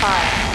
Five.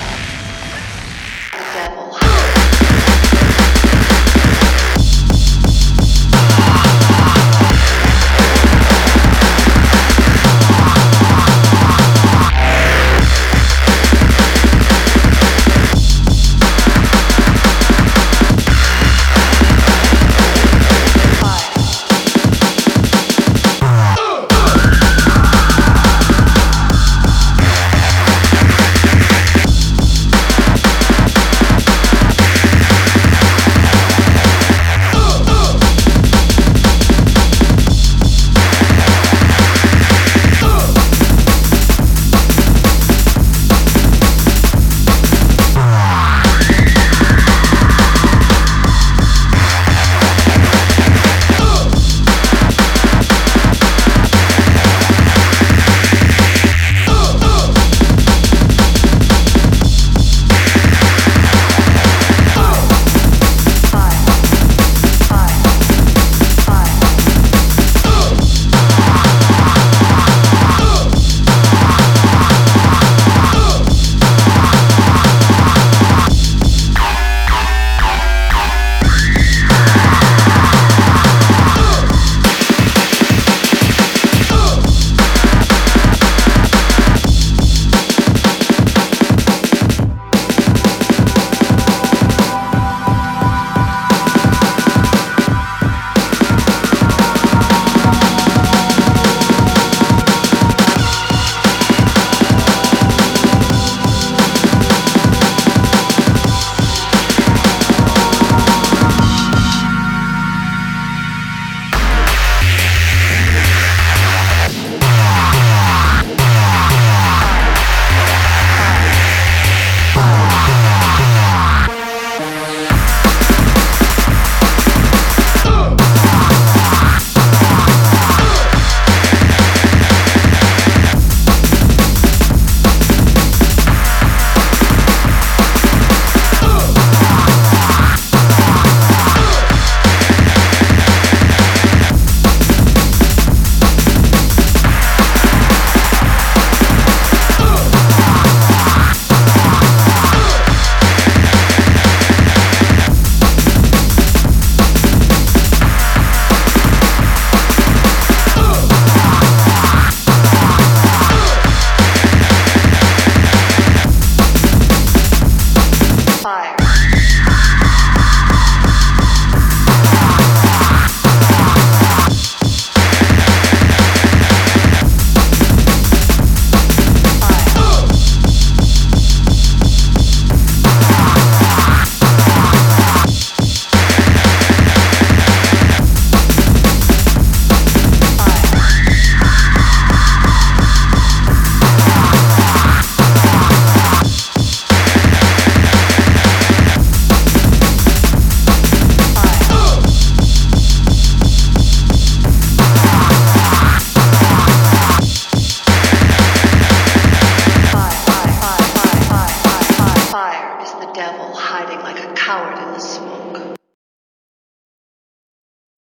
cowardice.